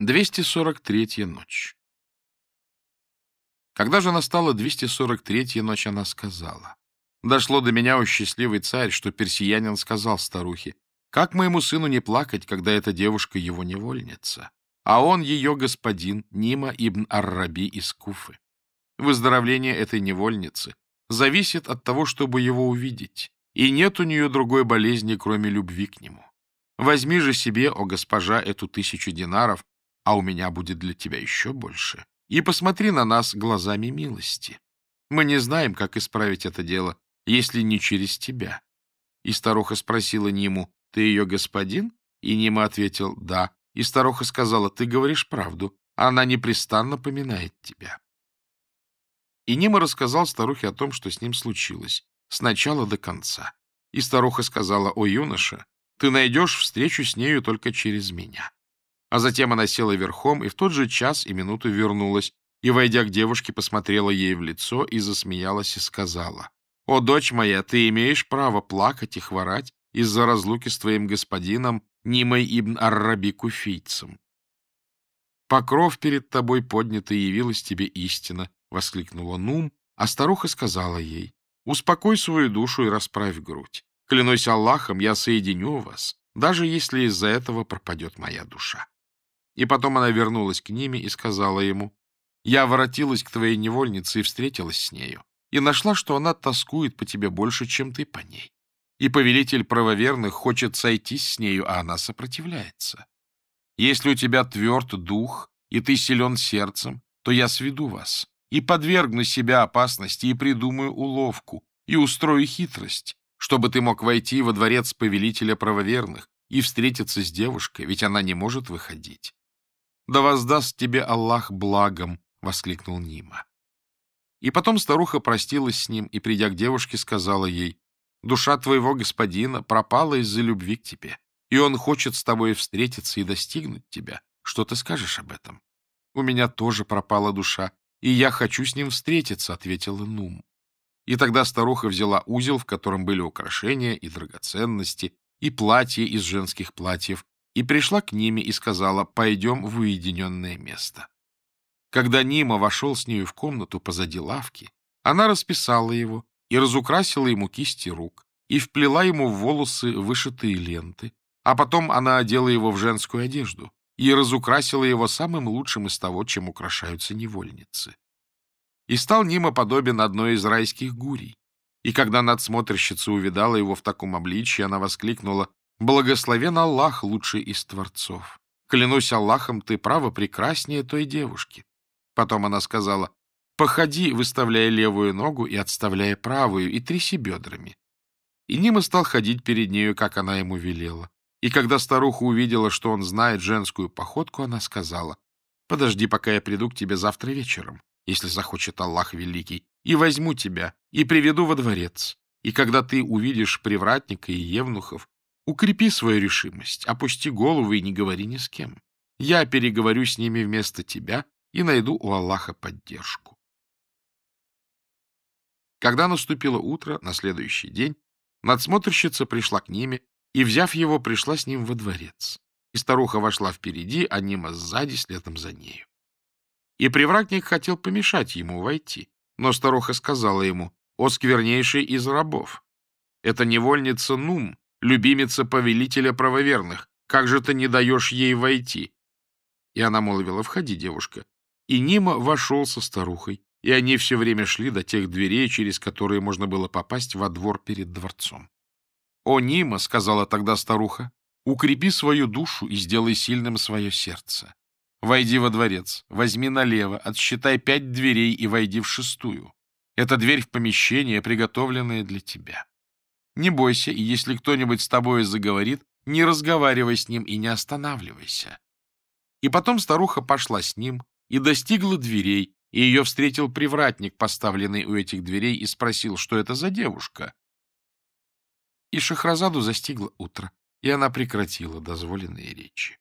243-я ночь. Когда же настала 243-я ночь, она сказала. Дошло до меня, у счастливый царь, что персиянин сказал старухе, «Как моему сыну не плакать, когда эта девушка его невольница? А он ее господин Нима ибн Арраби из Куфы. Выздоровление этой невольницы зависит от того, чтобы его увидеть, и нет у нее другой болезни, кроме любви к нему. Возьми же себе, о госпожа, эту тысячу динаров, а у меня будет для тебя еще больше. И посмотри на нас глазами милости. Мы не знаем, как исправить это дело, если не через тебя. И старуха спросила Ниму, ты ее господин? И Нима ответил, да. И старуха сказала, ты говоришь правду, а она непрестанно поминает тебя. И Нима рассказал старухе о том, что с ним случилось, с начала до конца. И старуха сказала, о юноша, ты найдешь встречу с нею только через меня. А затем она села верхом и в тот же час и минуту вернулась, и, войдя к девушке, посмотрела ей в лицо и засмеялась и сказала, «О, дочь моя, ты имеешь право плакать и хворать из-за разлуки с твоим господином Нимой ибн Арраби Куфийцем. Покров перед тобой поднят, и явилась тебе истина», — воскликнула Нум, а старуха сказала ей, «Успокой свою душу и расправь грудь. Клянусь Аллахом, я соединю вас, даже если из-за этого пропадет моя душа». И потом она вернулась к ними и сказала ему, «Я воротилась к твоей невольнице и встретилась с нею, и нашла, что она тоскует по тебе больше, чем ты по ней. И повелитель правоверных хочет сойтись с нею, а она сопротивляется. Если у тебя тверд дух, и ты силен сердцем, то я сведу вас, и подвергну себя опасности, и придумаю уловку, и устрою хитрость, чтобы ты мог войти во дворец повелителя правоверных и встретиться с девушкой, ведь она не может выходить. Да воздаст тебе Аллах благом!» — воскликнул Нима. И потом старуха простилась с ним и, придя к девушке, сказала ей, «Душа твоего господина пропала из-за любви к тебе, и он хочет с тобой встретиться и достигнуть тебя. Что ты скажешь об этом?» «У меня тоже пропала душа, и я хочу с ним встретиться», — ответила Нум. И тогда старуха взяла узел, в котором были украшения и драгоценности, и платье из женских платьев, и пришла к Ниме и сказала «пойдем в уединенное место». Когда Нима вошел с нею в комнату позади лавки, она расписала его и разукрасила ему кисти рук, и вплела ему в волосы вышитые ленты, а потом она одела его в женскую одежду и разукрасила его самым лучшим из того, чем украшаются невольницы. И стал Нима подобен одной из райских гурий. И когда надсмотрщица увидала его в таком обличье, она воскликнула Благословен Аллах, лучший из творцов. Клянусь Аллахом, ты право прекраснее той девушки. Потом она сказала, походи, выставляя левую ногу и отставляя правую, и тряси бедрами. И Нима стал ходить перед нею, как она ему велела. И когда старуха увидела, что он знает женскую походку, она сказала, «Подожди, пока я приду к тебе завтра вечером, если захочет Аллах Великий, и возьму тебя, и приведу во дворец. И когда ты увидишь привратника и евнухов, Укрепи свою решимость, опусти голову и не говори ни с кем. Я переговорю с ними вместо тебя и найду у Аллаха поддержку. Когда наступило утро на следующий день, надсмотрщица пришла к ними и, взяв его, пришла с ним во дворец. И старуха вошла впереди, а Нима сзади, следом за нею. И привратник хотел помешать ему войти, но старуха сказала ему, «О, сквернейший из рабов! Это невольница Нум, любимица повелителя правоверных. Как же ты не даешь ей войти?» И она молвила, «Входи, девушка». И Нима вошел со старухой, и они все время шли до тех дверей, через которые можно было попасть во двор перед дворцом. «О, Нима», — сказала тогда старуха, — «укрепи свою душу и сделай сильным свое сердце. Войди во дворец, возьми налево, отсчитай пять дверей и войди в шестую. Это дверь в помещение, приготовленное для тебя. Не бойся, и если кто-нибудь с тобой заговорит, не разговаривай с ним и не останавливайся. И потом старуха пошла с ним и достигла дверей, и ее встретил привратник, поставленный у этих дверей, и спросил, что это за девушка. И Шахразаду застигло утро, и она прекратила дозволенные речи.